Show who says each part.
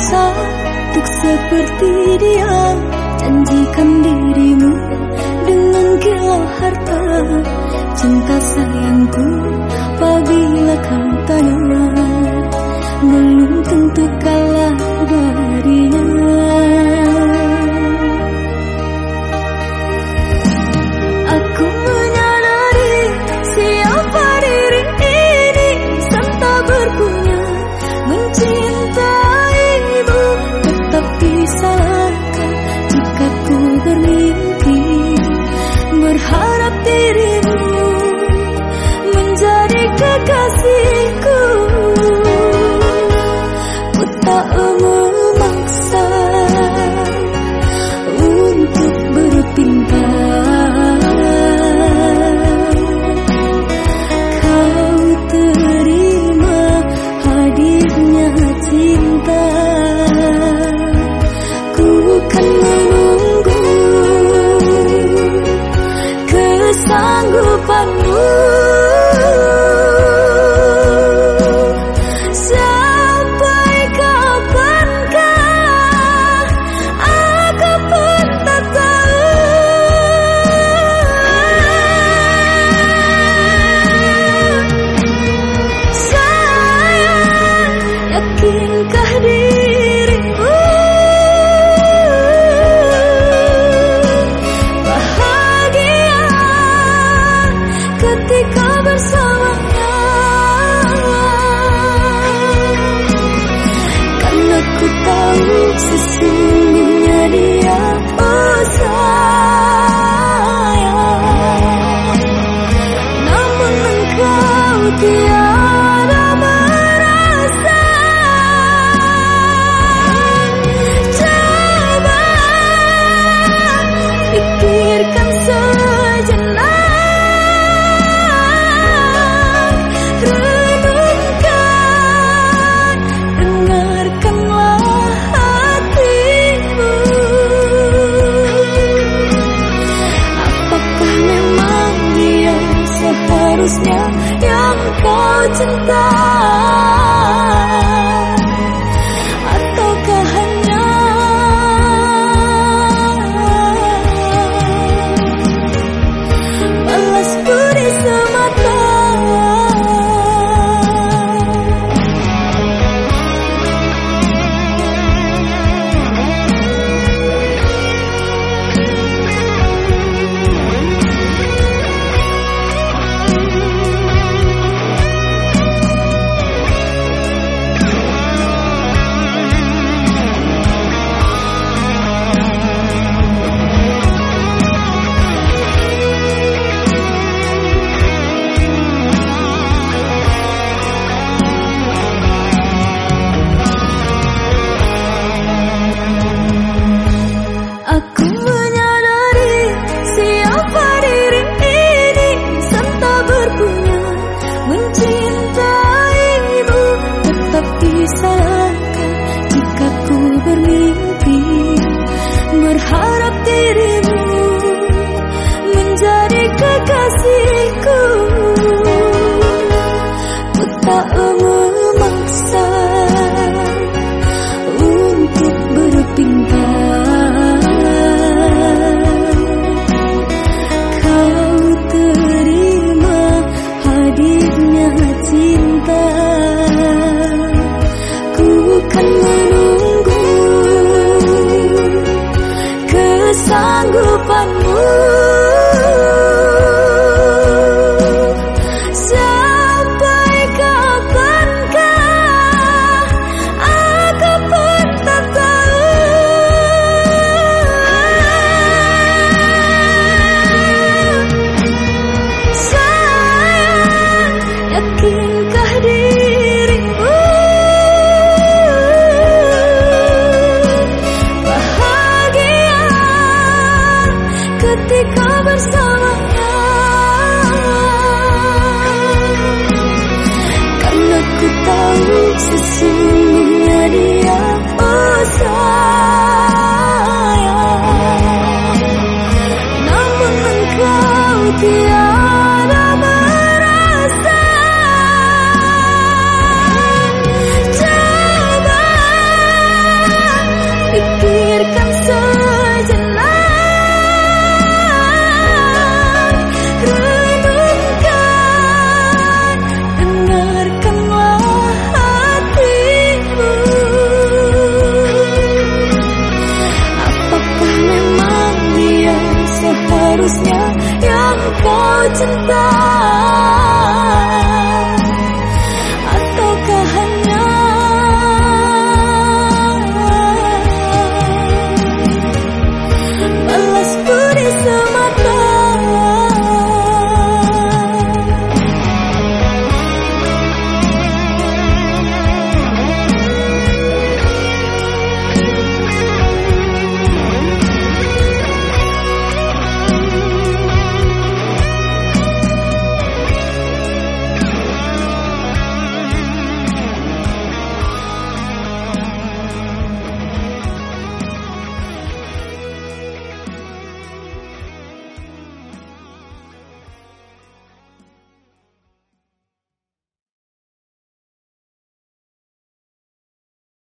Speaker 1: bisa Untuk seperti dia. Janjikan dirimu Dengan kilau harta. Cinta sayangku Apabila kau tanya Belum tentu kalah darinya. gadisnya yang kau cintai ketika bersama kau Karena ku tahu sesungguhnya